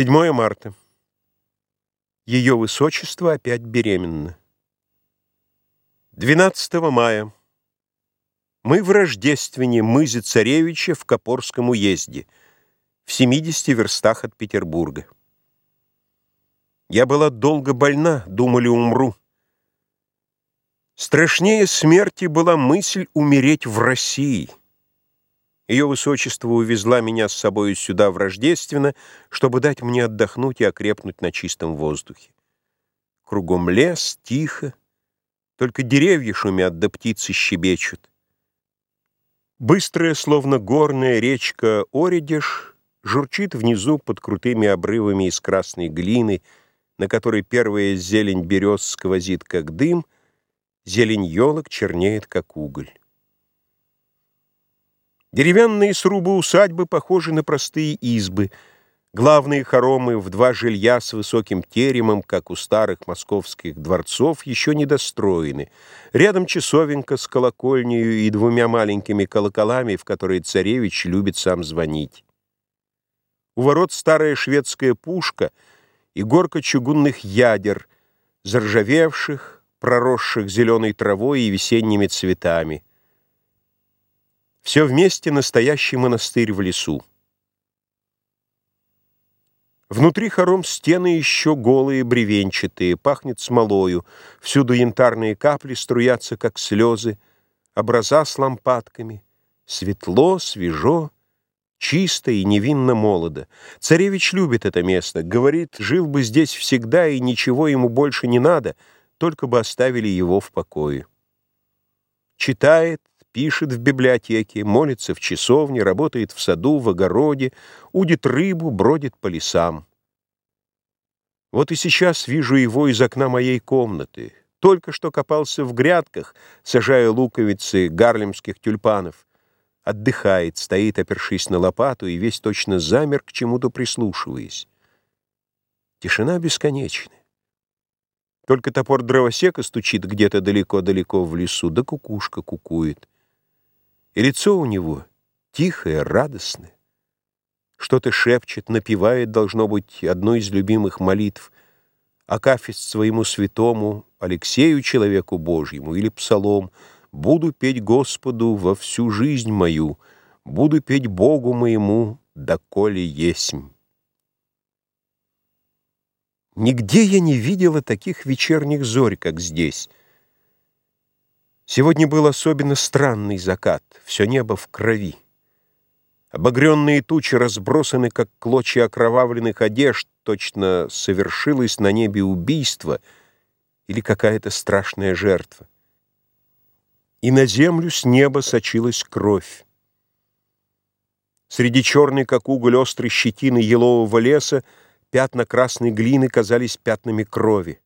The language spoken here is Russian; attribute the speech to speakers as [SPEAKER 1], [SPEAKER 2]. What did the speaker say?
[SPEAKER 1] 7 марта. Ее высочество опять беременна. 12 мая. Мы в Рождествене, мызе царевича в Копорском уезде, в 70 верстах от Петербурга. Я была долго больна, думали, умру. Страшнее смерти была мысль умереть в России. Ее высочество увезла меня с собой сюда в Рождественно, чтобы дать мне отдохнуть и окрепнуть на чистом воздухе. Кругом лес, тихо, только деревья шумят, да птицы щебечут. Быстрая, словно горная речка Оредеш, журчит внизу под крутыми обрывами из красной глины, на которой первая зелень берез сквозит, как дым, зелень елок чернеет, как уголь. Деревянные срубы усадьбы похожи на простые избы. Главные хоромы в два жилья с высоким теремом, как у старых московских дворцов, еще не достроены. Рядом часовенка с колокольнею и двумя маленькими колоколами, в которые царевич любит сам звонить. У ворот старая шведская пушка и горка чугунных ядер, заржавевших, проросших зеленой травой и весенними цветами. Все вместе настоящий монастырь в лесу. Внутри хором стены еще голые, бревенчатые, пахнет смолою, всюду янтарные капли струятся, как слезы, образа с лампадками. Светло, свежо, чисто и невинно молодо. Царевич любит это место, говорит, жил бы здесь всегда, и ничего ему больше не надо, только бы оставили его в покое. Читает, пишет в библиотеке, молится в часовне, работает в саду, в огороде, удит рыбу, бродит по лесам. Вот и сейчас вижу его из окна моей комнаты. Только что копался в грядках, сажая луковицы гарлемских тюльпанов. Отдыхает, стоит, опершись на лопату, и весь точно замер, к чему-то прислушиваясь. Тишина бесконечная. Только топор дровосека стучит где-то далеко-далеко в лесу, да кукушка кукует. И лицо у него тихое, радостное. Что-то шепчет, напевает, должно быть, одну из любимых молитв, Акафист своему святому, Алексею, человеку Божьему, или псалом «Буду петь Господу во всю жизнь мою, буду петь Богу моему, доколе есмь». Нигде я не видела таких вечерних зорь, как здесь — Сегодня был особенно странный закат, все небо в крови. Обогренные тучи разбросаны, как клочья окровавленных одежд, точно совершилось на небе убийство или какая-то страшная жертва. И на землю с неба сочилась кровь. Среди черной, как уголь, острой щетины елового леса пятна красной глины казались пятнами крови.